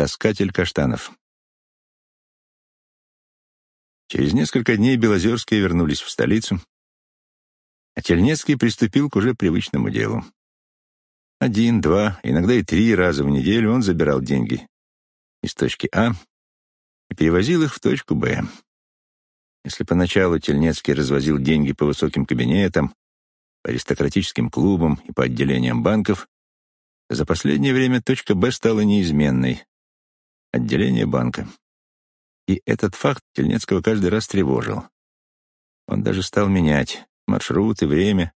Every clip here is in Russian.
Таскатель каштанов. Через несколько дней Белозерские вернулись в столицу, а Тельнецкий приступил к уже привычному делу. Один, два, иногда и три раза в неделю он забирал деньги из точки А и перевозил их в точку Б. Если поначалу Тельнецкий развозил деньги по высоким кабинетам, по аристократическим клубам и по отделениям банков, за последнее время точка Б стала неизменной — отделение банка. И этот факт Тельнецкого каждый раз тревожил. Он даже стал менять маршруты, время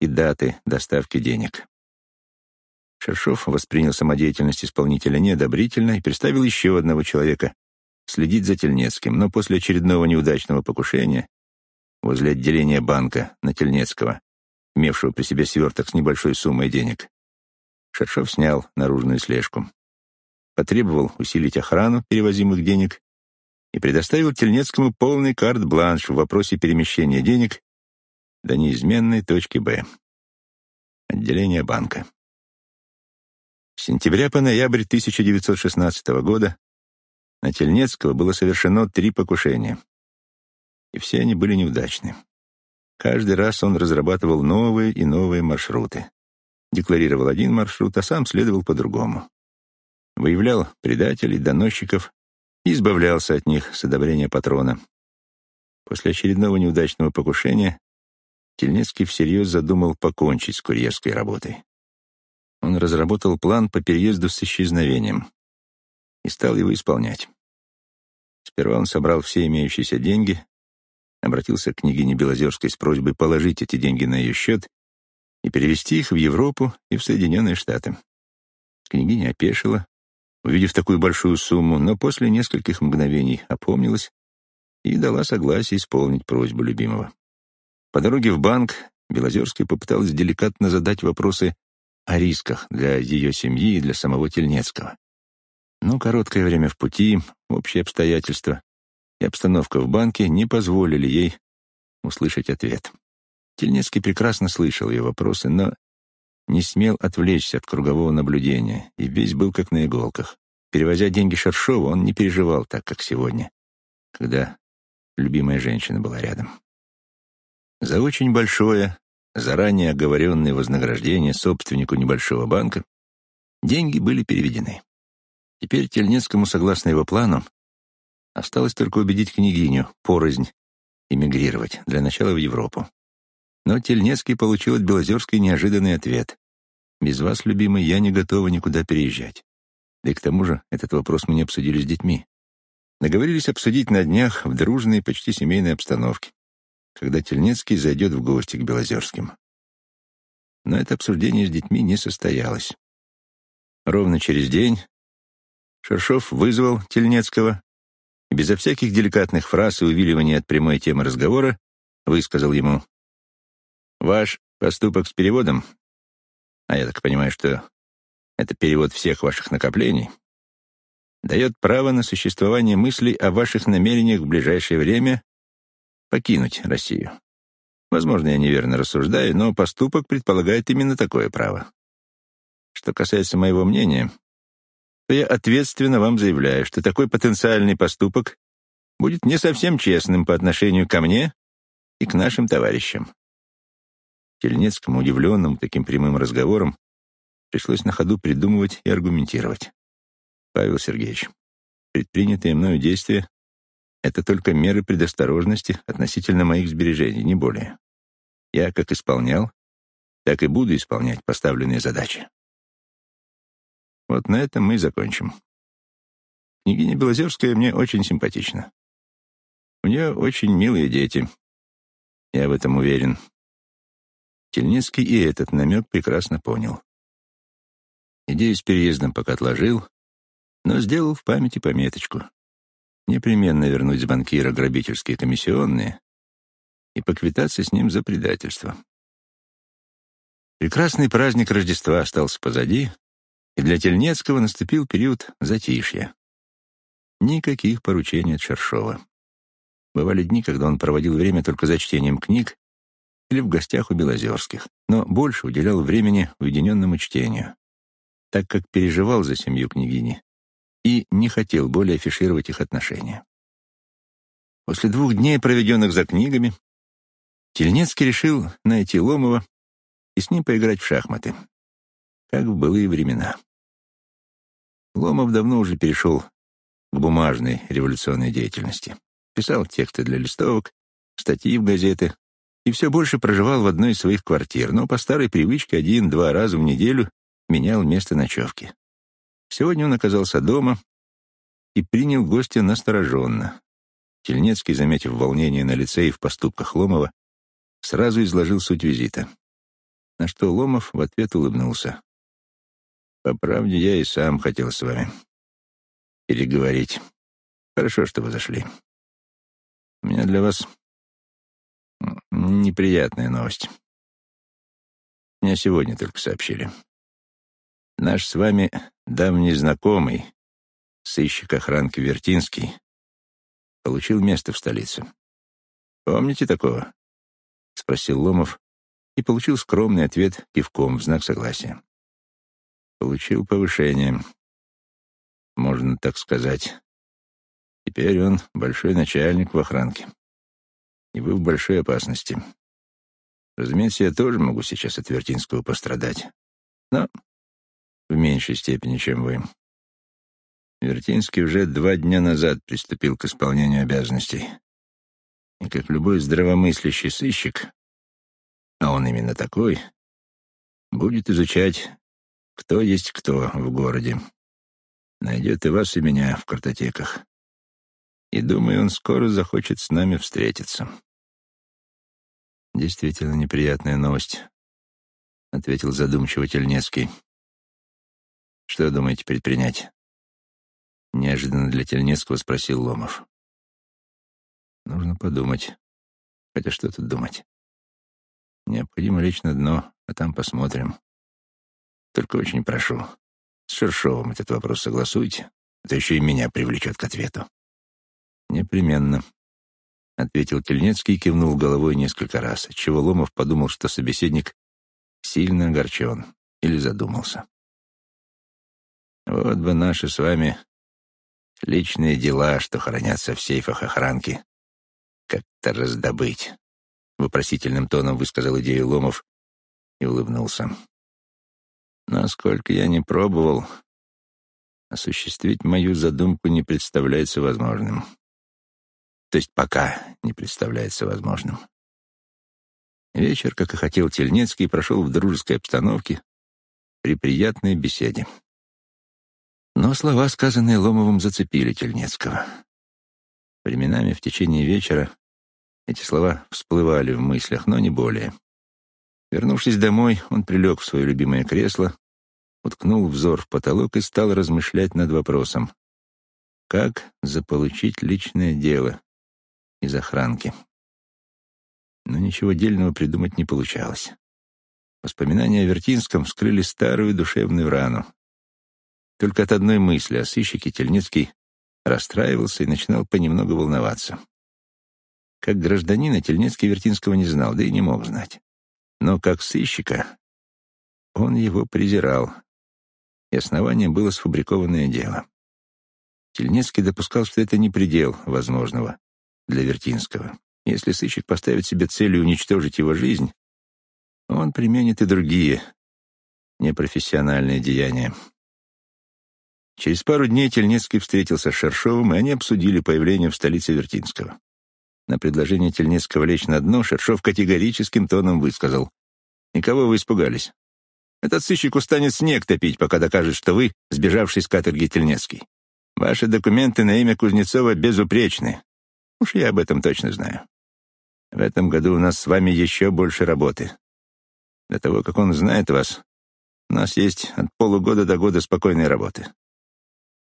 и даты доставки денег. Шершов воспринял самодеятельность исполнителя неодобрительно и представил еще одного человека следить за Тельнецким, но после очередного неудачного покушения возле отделения банка на Тельнецкого, имевшего при себе сверток с небольшой суммой денег, Шершов снял наружную слежку, потребовал усилить охрану перевозимых денег и предоставил Тельнецкому полный карт-бланш в вопросе перемещения денег до неизменной точки Б. Отделение банка. С сентября по ноябрь 1916 года на Тельнецкого было совершено три покушения. И все они были неудачны. Каждый раз он разрабатывал новые и новые маршруты. Декларировал один маршрут, а сам следовал по другому. Выявлял предателей, доносчиков и избавлялся от них с одобрения патрона. После очередного неудачного покушения Тельнецкий всерьез задумал покончить с курьерской работой. Он разработал план по переезду с исчезновением и стал его исполнять. Сперва он собрал все имеющиеся деньги, обратился к княгине Белозерской с просьбой положить эти деньги на ее счет и перевести их в Европу и в Соединенные Штаты. Княгиня опешила, увидев такую большую сумму, но после нескольких мгновений опомнилась и дала согласие исполнить просьбу любимого. По дороге в банк Белозерская попыталась деликатно задать вопросы о рисках для ее семьи и для самого Тельнецкого. Но короткое время в пути, общие обстоятельства и обстановка в банке не позволили ей услышать ответ. Тельнецкий прекрасно слышал ее вопросы, но не смел отвлечься от кругового наблюдения и весь был как на иголках. Перевозя деньги Шершову, он не переживал так, как сегодня, когда любимая женщина была рядом. За очень большое, заранее оговоренное вознаграждение собственнику небольшого банка деньги были переведены. Теперь Тельнецкому, согласно его плану, осталось только убедить княгиню порознь эмигрировать, для начала в Европу. Но Тельнецкий получил от Белозерской неожиданный ответ. «Без вас, любимый, я не готова никуда переезжать». Да и к тому же этот вопрос мы не обсудили с детьми. Договорились обсудить на днях в дружной, почти семейной обстановке, когда Тельнецкий зайдет в гости к Белозерским. Но это обсуждение с детьми не состоялось. Ровно через день Шершов вызвал Тельнецкого и безо всяких деликатных фраз и увиливания от прямой темы разговора высказал ему Ваш поступок с переводом, а я так понимаю, что это перевод всех ваших накоплений, дает право на существование мыслей о ваших намерениях в ближайшее время покинуть Россию. Возможно, я неверно рассуждаю, но поступок предполагает именно такое право. Что касается моего мнения, то я ответственно вам заявляю, что такой потенциальный поступок будет не совсем честным по отношению ко мне и к нашим товарищам. Тельнецкому, удивленному таким прямым разговором, пришлось на ходу придумывать и аргументировать. Павел Сергеевич, предпринятые мною действия — это только меры предосторожности относительно моих сбережений, не более. Я как исполнял, так и буду исполнять поставленные задачи. Вот на этом мы и закончим. Княгиня Белозерская мне очень симпатична. У нее очень милые дети. Я в этом уверен. Тельницкий и этот намек прекрасно понял. Идею с переездом пока отложил, но сделал в памяти пометочку. Непременно вернуть с банкира грабительские комиссионные и поквитаться с ним за предательство. Прекрасный праздник Рождества остался позади, и для Тельнецкого наступил период затишья. Никаких поручений от Шершова. Бывали дни, когда он проводил время только за чтением книг или в гостях у Белозерских, но больше уделял времени уединенному чтению, так как переживал за семью княгини и не хотел более афишировать их отношения. После двух дней, проведенных за книгами, Тельнецкий решил найти Ломова и с ним поиграть в шахматы, как в былые времена. Ломов давно уже перешел к бумажной революционной деятельности. Писал тексты для листовок, статьи в газеты и все больше проживал в одной из своих квартир, но по старой привычке один-два раза в неделю менял место ночевки. Сегодня он оказался дома и принял гостя настороженно. Тельнецкий, заметив волнение на лице и в поступках Ломова, сразу изложил суть визита. На что Ломов в ответ улыбнулся. «По правде, я и сам хотел с вами переговорить. Хорошо, что вы зашли. У меня для вас неприятная новость. Мне сегодня только сообщили. Наш с вами давний знакомый, сыщик охранки Вертинский, получил место в столице. Помните такого? Спросил Ломов и получил скромный ответ кивком в знак согласия. Получил повышение, можно так сказать. Теперь он большой начальник в охранке. И вы в большой опасности. Разумеется, я тоже могу сейчас от Вертинского пострадать. Но в меньшей степени, чем вы. Вертинский уже два дня назад приступил к исполнению обязанностей. И как любой здравомыслящий сыщик, а он именно такой, будет изучать, кто есть кто в городе. Найдет и вас, и меня в картотеках. И, думаю, он скоро захочет с нами встретиться. Действительно неприятная новость, — ответил задумчиво Тельнецкий. Что думаете предпринять? Неожиданно для Тельнецкого спросил Ломов. Нужно подумать. Хотя что тут думать? Необходимо лечь на дно, а там посмотрим. Только очень прошу, с Шершовым этот вопрос согласуйте, это еще и меня привлечет к ответу. Непременно, — ответил Тельнецкий и кивнул головой несколько раз, отчего Ломов подумал, что собеседник сильно огорчен или задумался. Вот бы наши с вами личные дела, что хранятся в сейфах охранки, как-то раздобыть. Вопросительным тоном высказал идею Ломов и улыбнулся. Но сколько я не пробовал, осуществить мою задумку не представляется возможным. То есть пока не представляется возможным. Вечер, как и хотел Тельнецкий, прошел в дружеской обстановке при приятной беседе. Но слова, сказанные Ломовым, зацепили Тельнецкого. Временами в течение вечера эти слова всплывали в мыслях, но не более. Вернувшись домой, он прилег в свое любимое кресло, уткнул взор в потолок и стал размышлять над вопросом, как заполучить личное дело из охранки. Но ничего дельного придумать не получалось. Воспоминания о Вертинском вскрыли старую душевную рану. Только от одной мысли о сыщике Тельницкий расстраивался и начинал понемногу волноваться. Как гражданина Тельнецкий Вертинского не знал, да и не мог знать. Но как сыщика он его презирал, и основанием было сфабрикованное дело. Тельнецкий допускал, что это не предел возможного для Вертинского. Если сыщик поставит себе целью уничтожить его жизнь, он применит и другие непрофессиональные деяния. Через пару дней Тельнецкий встретился с Шершовым, и они обсудили появление в столице Вертинского. На предложение Тельнецкого лечь на дно Шершов категорическим тоном высказал. «Никого вы испугались. Этот сыщик устанет снег топить, пока докажет, что вы сбежавший с каторги Тельнецкий. Ваши документы на имя Кузнецова безупречны. Уж я об этом точно знаю. В этом году у нас с вами еще больше работы. Для того, как он знает вас, у нас есть от полугода до года спокойной работы.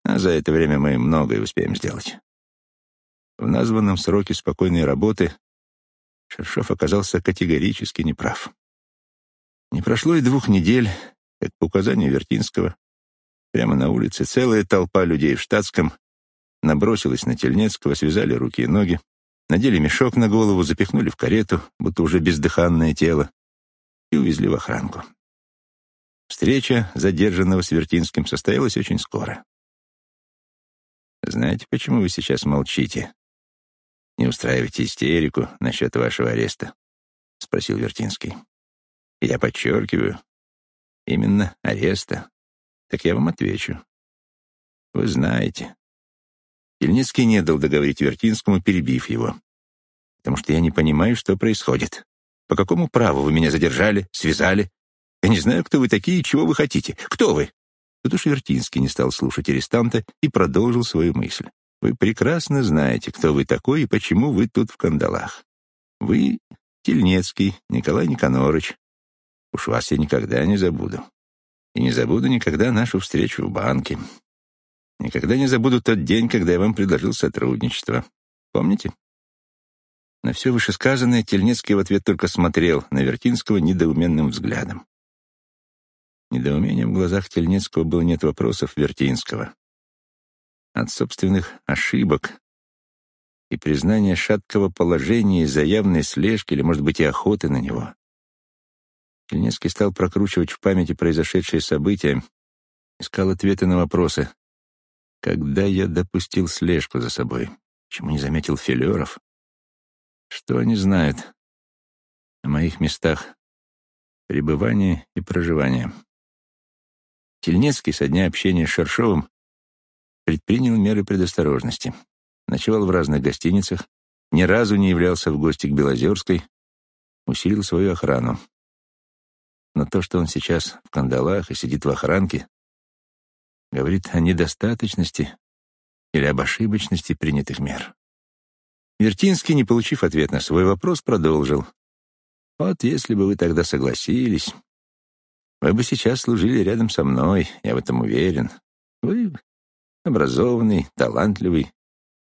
А за это время мы многое успеем сделать. В названном сроке спокойной работы Шершов оказался категорически неправ. Не прошло и двух недель, как по указанию Вертинского, прямо на улице целая толпа людей в штатском набросилась на Тельнецкого, связали руки и ноги, надели мешок на голову, запихнули в карету, будто уже бездыханное тело, и увезли в охранку. Встреча задержанного с Вертинским состоялась очень скоро. Знаете, почему вы сейчас молчите? Не устраивайте истерику насчет вашего ареста, — спросил Вертинский. Я подчеркиваю, именно ареста. Так я вам отвечу. Вы знаете. Ельницкий не дал договорить Вертинскому, перебив его. Потому что я не понимаю, что происходит. По какому праву вы меня задержали, связали? Я не знаю, кто вы такие и чего вы хотите. Кто вы? Тут уж Вертинский не стал слушать арестанта и продолжил свою мысль. Вы прекрасно знаете, кто вы такой и почему вы тут в кандалах. Вы Тельнецкий Николай Никонорович. Уж вас я никогда не забуду. И не забуду никогда нашу встречу в банке. Никогда не забуду тот день, когда я вам предложил сотрудничество. Помните? На все вышесказанное Тельнецкий в ответ только смотрел на Вертинского недоуменным взглядом. Недоумением в глазах Тельнецкого было нет вопросов Вертинского. От собственных ошибок и признания шаткого положения из-за явной слежки или, может быть, и охоты на него. Тельнецкий стал прокручивать в памяти произошедшие события, искал ответы на вопросы. Когда я допустил слежку за собой? Чему не заметил филеров? Что они знают о моих местах пребывания и проживания? Тельнецкий со дня общения с Шершовым предпринял меры предосторожности. Ночевал в разных гостиницах, ни разу не являлся в гости к Белозерской, усилил свою охрану. Но то, что он сейчас в кандалах и сидит в охранке, говорит о недостаточности или об ошибочности принятых мер. Вертинский, не получив ответ на свой вопрос, продолжил. «Вот если бы вы тогда согласились, вы бы сейчас служили рядом со мной, я в этом уверен. Вы образованный, талантливый,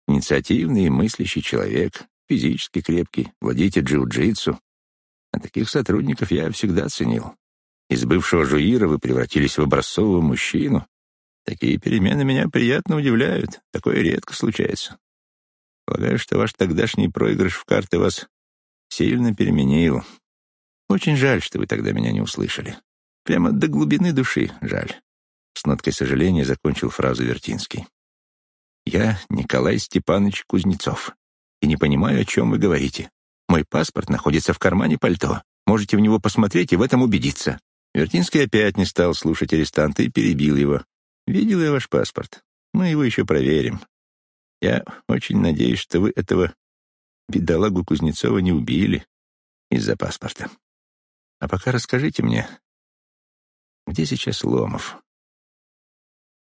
инициативный и мыслящий человек, физически крепкий, владеете джиу-джитсу. А таких сотрудников я всегда ценил. Из бывшего жуира вы превратились в образцового мужчину. Такие перемены меня приятно удивляют. Такое редко случается. Полагаю, что ваш тогдашний проигрыш в карты вас сильно переменил. Очень жаль, что вы тогда меня не услышали. Прямо до глубины души жаль. С ноткой сожаления закончил фразу Вертинский. «Я Николай Степанович Кузнецов, и не понимаю, о чем вы говорите. Мой паспорт находится в кармане пальто. Можете в него посмотреть и в этом убедиться». Вертинский опять не стал слушать арестанта и перебил его. «Видел я ваш паспорт. Мы его еще проверим. Я очень надеюсь, что вы этого бедолагу Кузнецова не убили из-за паспорта. А пока расскажите мне, где сейчас Ломов?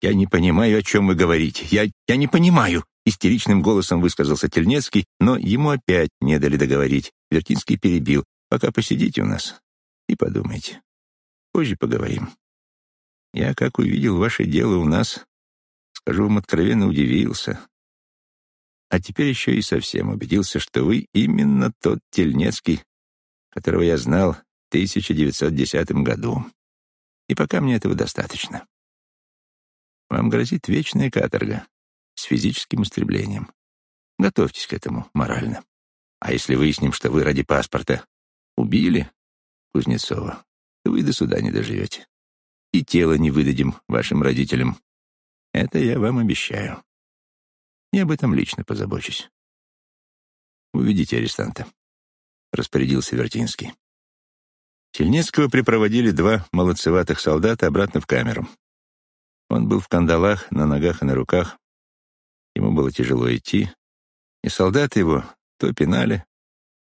«Я не понимаю, о чем вы говорите. Я, я не понимаю!» Истеричным голосом высказался Тельнецкий, но ему опять не дали договорить. Вертинский перебил. «Пока посидите у нас и подумайте. Позже поговорим. Я, как увидел ваше дело у нас, скажу вам откровенно, удивился. А теперь еще и совсем убедился, что вы именно тот Тельнецкий, которого я знал в 1910 году. И пока мне этого достаточно. Вам грозит вечная каторга с физическим истреблением. Готовьтесь к этому морально. А если выясним, что вы ради паспорта убили Кузнецова, то вы до суда не доживете. И тело не выдадим вашим родителям. Это я вам обещаю. Я об этом лично позабочусь. Уведите арестанта, — распорядился Вертинский. Тельнецкого припроводили два молодцеватых солдата обратно в камеру. Он был в кандалах, на ногах и на руках. Ему было тяжело идти, и солдаты его то пинали,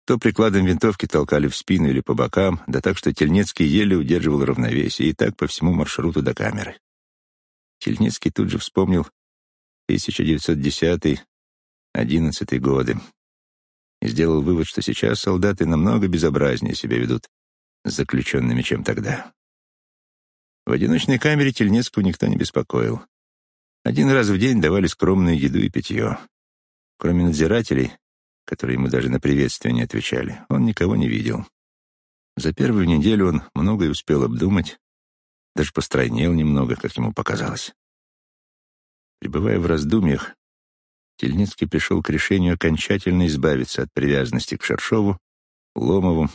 то прикладом винтовки толкали в спину или по бокам, да так, что Тельнецкий еле удерживал равновесие, и так по всему маршруту до камеры. Тельнецкий тут же вспомнил 1910-11 годы и сделал вывод, что сейчас солдаты намного безобразнее себя ведут с заключенными, чем тогда. В одиночной камере Тельнецкого никто не беспокоил. Один раз в день давали скромную еду и питье. Кроме надзирателей, которые ему даже на приветствие не отвечали, он никого не видел. За первую неделю он многое успел обдумать, даже постройнел немного, как ему показалось. Пребывая в раздумьях, Тельницкий пришел к решению окончательно избавиться от привязанности к Шершову, Ломову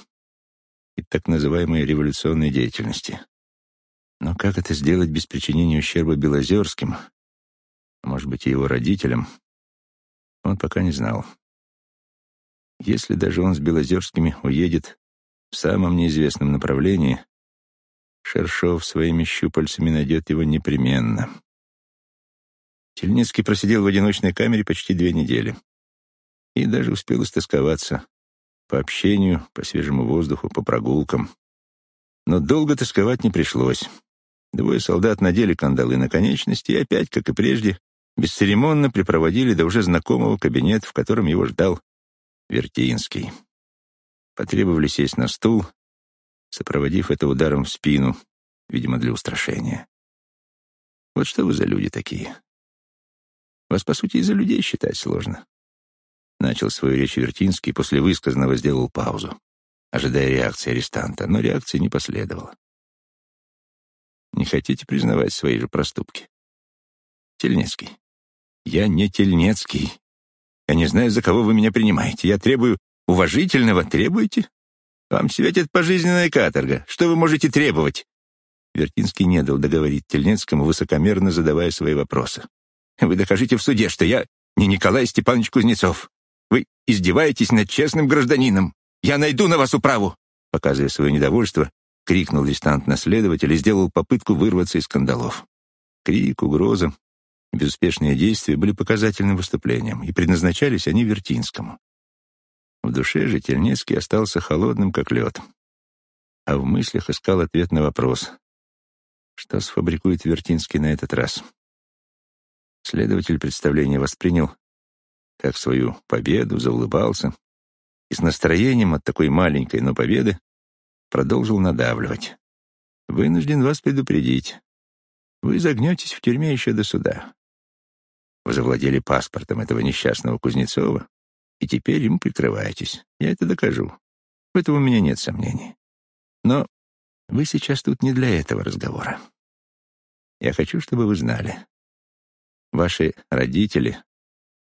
и так называемой революционной деятельности. Но как это сделать без причинения ущерба Белозерским, а может быть, и его родителям, он пока не знал. Если даже он с Белозерскими уедет в самом неизвестном направлении, Шершов своими щупальцами найдет его непременно. Тельницкий просидел в одиночной камере почти две недели и даже успел истосковаться по общению, по свежему воздуху, по прогулкам. Но долго тосковать не пришлось. Двое солдат надели кандалы на конечности и опять, как и прежде, бесцеремонно припроводили до уже знакомого кабинета, в котором его ждал Вертинский. Потребовали сесть на стул, сопроводив это ударом в спину, видимо, для устрашения. Вот что вы за люди такие? Вас, по сути, из-за людей считать сложно. Начал свою речь Вертинский, после высказанного сделал паузу, ожидая реакции арестанта, но реакции не последовало. Не хотите признавать свои же проступки? Тельнецкий. Я не Тельнецкий. Я не знаю, за кого вы меня принимаете. Я требую уважительного. Требуете? Вам светит пожизненная каторга. Что вы можете требовать? Вертинский не дал договорить Тельнецкому, высокомерно задавая свои вопросы. Вы докажите в суде, что я не Николай Степанович Кузнецов. Вы издеваетесь над честным гражданином. Я найду на вас управу!» Показывая свое недовольство, крикнул дистант на следователя и сделал попытку вырваться из скандалов. Крик, угроза, безуспешные действия были показательным выступлением, и предназначались они Вертинскому. В душе же Тельнецкий остался холодным, как лед, а в мыслях искал ответ на вопрос, что сфабрикует Вертинский на этот раз. Следователь представление воспринял как свою победу, заулыбался и с настроением от такой маленькой, но победы продолжил надавливать. «Вынужден вас предупредить. Вы загнетесь в тюрьме еще до суда. Вы завладели паспортом этого несчастного Кузнецова, и теперь им прикрываетесь. Я это докажу. В этом у меня нет сомнений. Но вы сейчас тут не для этого разговора. Я хочу, чтобы вы знали. Ваши родители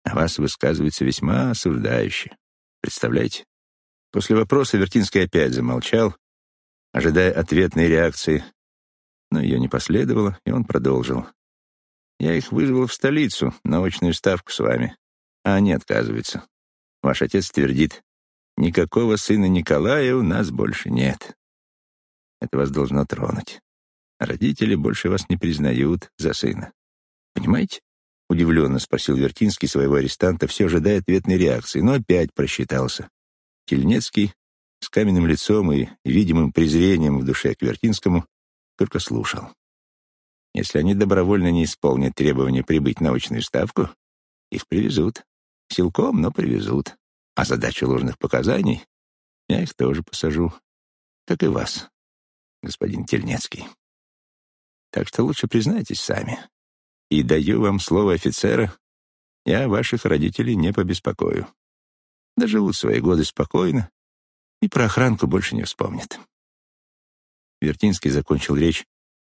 о вас высказываются весьма осуждающе. Представляете? После вопроса Вертинский опять замолчал, ожидая ответной реакции, но ее не последовало, и он продолжил. «Я их вызвал в столицу, на очную ставку с вами, а они отказываются. Ваш отец твердит, никакого сына Николая у нас больше нет. Это вас должно тронуть. Родители больше вас не признают за сына. Понимаете? — удивленно спросил Вертинский своего арестанта, все ожидая ответной реакции, но опять просчитался. Тельнецкий с каменным лицом и видимым презрением в душе к Вертинскому только слушал. Если они добровольно не исполнят требования прибыть на очную ставку, их привезут. Силком, но привезут. А задачу ложных показаний я их тоже посажу, как и вас, господин Тельнецкий. Так что лучше признайтесь сами, и даю вам слово офицера, я ваших родителей не побеспокою. Доживут свои годы спокойно и про охранку больше не вспомнят. Вертинский закончил речь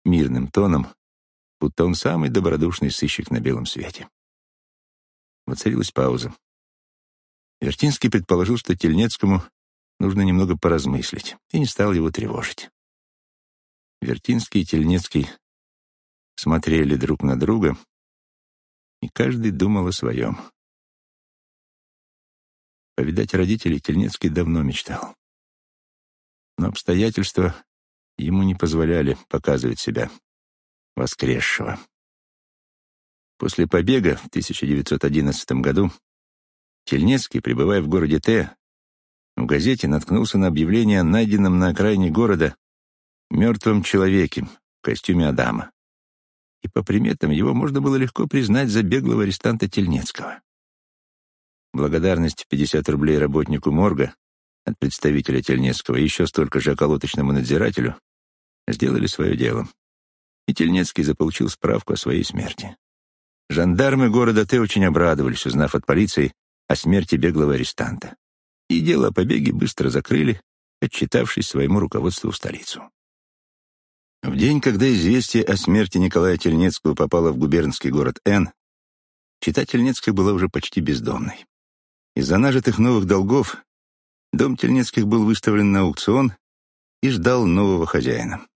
мирным тоном, будто он самый добродушный сыщик на белом свете. Воцарилась пауза. Вертинский предположил, что Тельнецкому нужно немного поразмыслить, и не стал его тревожить. Вертинский и Тельнецкий смотрели друг на друга, и каждый думал о своем. Повидать родителей Тельнецкий давно мечтал. Но обстоятельства ему не позволяли показывать себя воскресшего. После побега в 1911 году Тельнецкий, пребывая в городе Т, в газете наткнулся на объявление о найденном на окраине города мертвом человеке в костюме Адама и по приметам его можно было легко признать за беглого арестанта Тельнецкого. Благодарность в 50 рублей работнику морга от представителя Тельнецкого и еще столько же околоточному надзирателю сделали свое дело. И Тельнецкий заполучил справку о своей смерти. Жандармы города Т очень обрадовались, узнав от полиции о смерти беглого арестанта. И дело о побеге быстро закрыли, отчитавшись своему руководству в столицу. В день, когда известие о смерти Николая Тельнецкого попало в губернский город Н, чита Тельнецких была уже почти бездомной. Из-за нажитых новых долгов дом Тельнецких был выставлен на аукцион и ждал нового хозяина.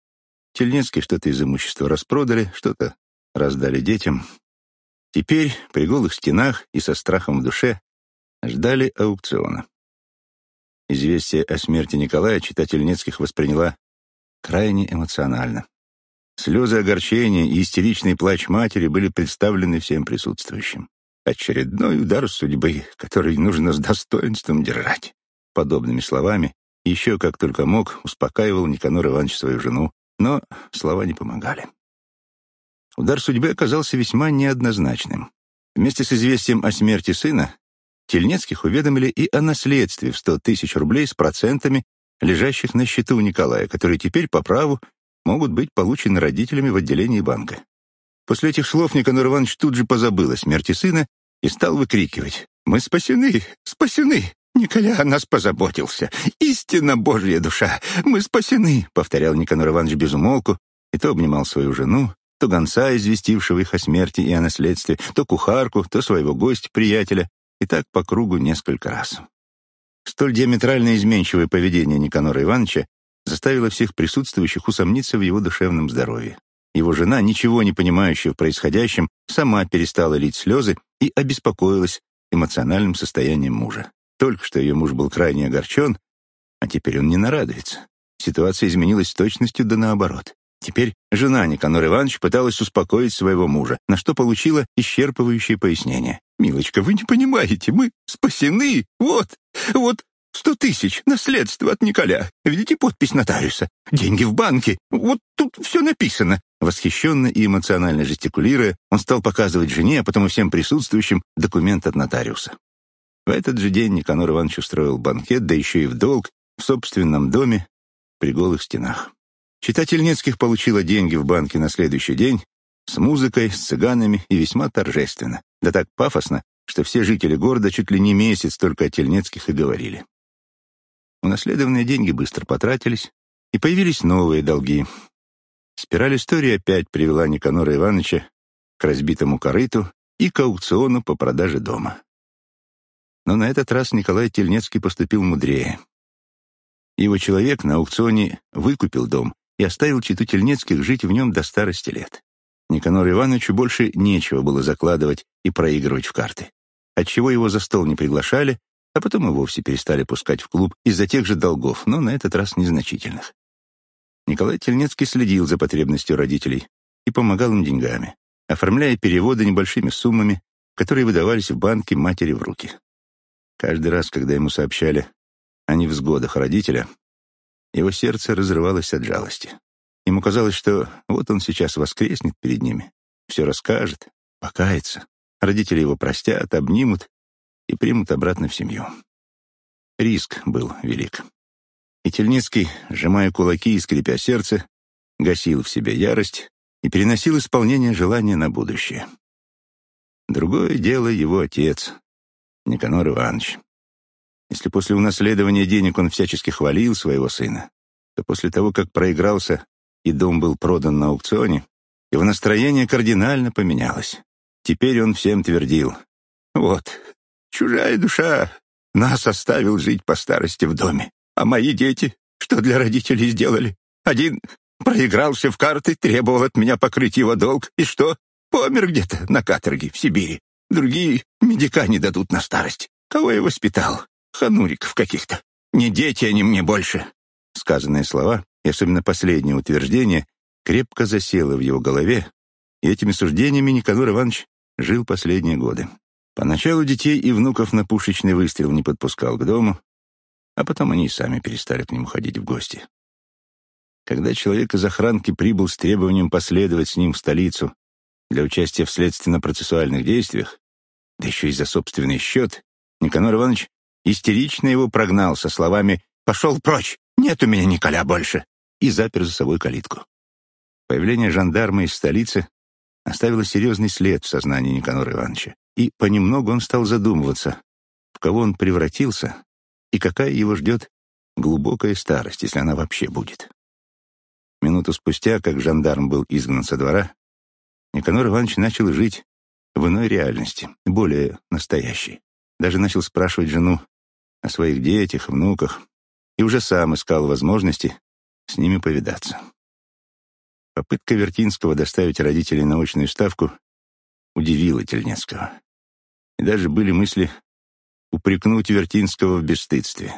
Тельнецкие что-то из имущества распродали, что-то раздали детям. Теперь, при голых стенах и со страхом в душе, ждали аукциона. Известие о смерти Николая читатель Нецких восприняла крайне эмоционально. Слезы огорчения и истеричный плач матери были представлены всем присутствующим. Очередной удар судьбы, который нужно с достоинством держать. Подобными словами, еще как только мог, успокаивал Никанор Иванович свою жену, но слова не помогали. Удар судьбы оказался весьма неоднозначным. Вместе с известием о смерти сына Тельнецких уведомили и о наследстве в 100 тысяч рублей с процентами, лежащих на счету у Николая, которые теперь по праву могут быть получены родителями в отделении банка. После этих слов Никанор Иванович тут же позабыл о смерти сына и стал выкрикивать «Мы спасены! Спасены! Николя о нас позаботился! Истинно Божья душа! Мы спасены!» — повторял Никанор Иванович безумолку и то обнимал свою жену, то гонца, известившего их о смерти и о наследстве, то кухарку, то своего гостя-приятеля, и так по кругу несколько раз. Столь диаметрально изменчивое поведение Никанора Ивановича заставило всех присутствующих усомниться в его душевном здоровье. Его жена, ничего не понимающая в происходящем, сама перестала лить слезы и обеспокоилась эмоциональным состоянием мужа. Только что ее муж был крайне огорчен, а теперь он не нарадуется. Ситуация изменилась с точностью да наоборот. Теперь жена Никанор Иванович пыталась успокоить своего мужа, на что получила исчерпывающее пояснение. «Милочка, вы не понимаете, мы спасены! Вот, вот сто тысяч, наследство от Николя. Видите подпись нотариуса? Деньги в банке. Вот тут все написано». Восхищенно и эмоционально жестикулируя, он стал показывать жене, а потом и всем присутствующим документ от нотариуса. В этот же день Никанор Иванович устроил банкет, да еще и в долг, в собственном доме, при голых стенах. Читатель Нецких получила деньги в банке на следующий день с музыкой, с цыганами и весьма торжественно. Да так пафосно, что все жители города чуть ли не месяц только о Тельнецких и говорили. Унаследованные деньги быстро потратились, и появились новые долги. Спираль истории опять привела Никанора Ивановича к разбитому корыту и к аукциону по продаже дома. Но на этот раз Николай Тельнецкий поступил мудрее. Его человек на аукционе выкупил дом и оставил читу Тельнецких жить в нем до старости лет. Никанору Ивановичу больше нечего было закладывать и проигрывать в карты, отчего его за стол не приглашали, а потом и вовсе перестали пускать в клуб из-за тех же долгов, но на этот раз незначительных. Николай Тельнецкий следил за потребностью родителей и помогал им деньгами, оформляя переводы небольшими суммами, которые выдавались в банке матери в руки. Каждый раз, когда ему сообщали о невзгодах родителя, его сердце разрывалось от жалости. Ему казалось, что вот он сейчас воскреснет перед ними, все расскажет, покается. Родители его простят, обнимут и примут обратно в семью. Риск был велик. И Тельницкий, сжимая кулаки и скрипя сердце, гасил в себе ярость и переносил исполнение желания на будущее. Другое дело его отец, Никанор Иванович. Если после унаследования денег он всячески хвалил своего сына, то после того, как проигрался и дом был продан на аукционе, его настроение кардинально поменялось. Теперь он всем твердил. «Вот, чужая душа нас оставил жить по старости в доме. А мои дети, что для родителей сделали? Один проигрался в карты, требовал от меня покрыть его долг. И что? Помер где-то на каторге в Сибири. Другие медика не дадут на старость. Кого я воспитал? Хануриков каких-то. Не дети они мне больше. Сказанные слова, и особенно последнее утверждение, крепко засело в его голове, и этими суждениями Никанор Иванович жил последние годы. Поначалу детей и внуков на пушечный выстрел не подпускал к дому, а потом они и сами перестали к нему ходить в гости. Когда человек из охранки прибыл с требованием последовать с ним в столицу для участия в следственно-процессуальных действиях, да еще и за собственный счет, Никанор Иванович истерично его прогнал со словами «Пошел прочь! Нет у меня Николя больше!» и запер за собой калитку. Появление жандарма из столицы оставило серьезный след в сознании Никанора Ивановича, и понемногу он стал задумываться, в кого он превратился и какая его ждет глубокая старость, если она вообще будет. Минуту спустя, как жандарм был изгнан со двора, Никанор Иванович начал жить в иной реальности, более настоящей. Даже начал спрашивать жену о своих детях, внуках, и уже сам искал возможности с ними повидаться. Попытка Вертинского доставить родителей на очную ставку удивило Тельнецкого. И даже были мысли упрекнуть Вертинского в бесстыдстве.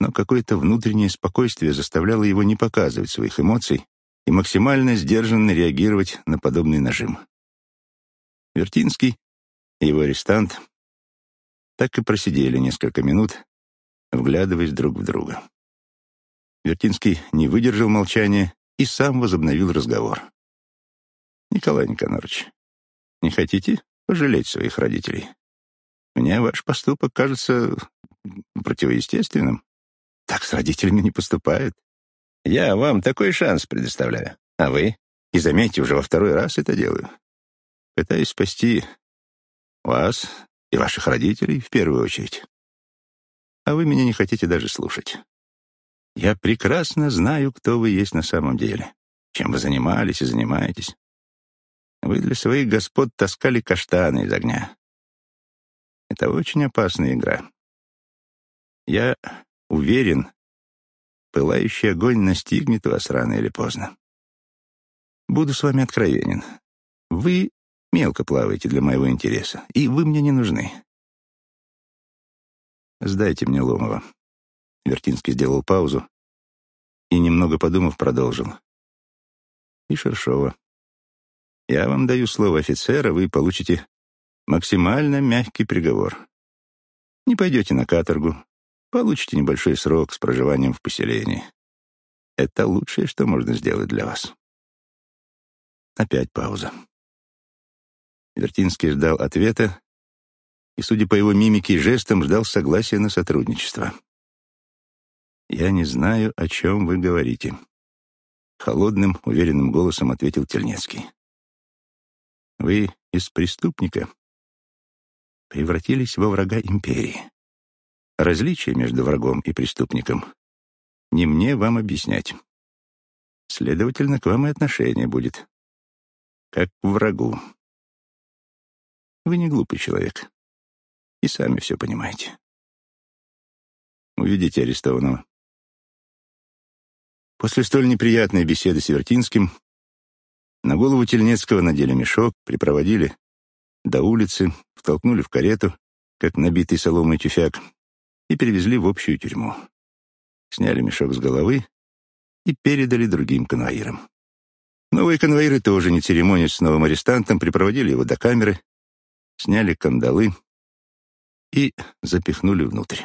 Но какое-то внутреннее спокойствие заставляло его не показывать своих эмоций и максимально сдержанно реагировать на подобный нажим. Вертинский и его арестант так и просидели несколько минут, вглядываясь друг в друга. Вертинский не выдержал молчания и сам возобновил разговор. «Николай Никонорович, не хотите пожалеть своих родителей? Мне ваш поступок кажется противоестественным. Так с родителями не поступают. Я вам такой шанс предоставляю. А вы? И заметьте, уже во второй раз это делаю. Пытаюсь спасти вас и ваших родителей в первую очередь. А вы меня не хотите даже слушать. Я прекрасно знаю, кто вы есть на самом деле, чем вы занимались и занимаетесь. Вы для своих господ таскали каштаны из огня. Это очень опасная игра. Я уверен, пылающий огонь настигнет вас рано или поздно. Буду с вами откровенен. Вы мелко плаваете для моего интереса, и вы мне не нужны. Сдайте мне Ломова. Вертинский сделал паузу и, немного подумав, продолжил. И Шершова. Я вам даю слово офицера, вы получите максимально мягкий приговор. Не пойдете на каторгу, получите небольшой срок с проживанием в поселении. Это лучшее, что можно сделать для вас. Опять пауза. Вертинский ждал ответа и, судя по его мимике и жестам, ждал согласия на сотрудничество. «Я не знаю, о чем вы говорите», — холодным, уверенным голосом ответил Тельнецкий. «Вы из преступника превратились во врага империи. Различие между врагом и преступником не мне вам объяснять. Следовательно, к вам и отношение будет как к врагу. Вы не глупый человек и сами все понимаете. Уведите арестованного. После столь неприятной беседы с Вертинским на голову Тельнецкого надели мешок, припроводили до улицы, втолкнули в карету, как набитый соломой тюфяк, и перевезли в общую тюрьму. Сняли мешок с головы и передали другим конвоирам. Новые конвоиры тоже не церемонясь с новым арестантом, припроводили его до камеры, сняли кандалы и запихнули внутрь.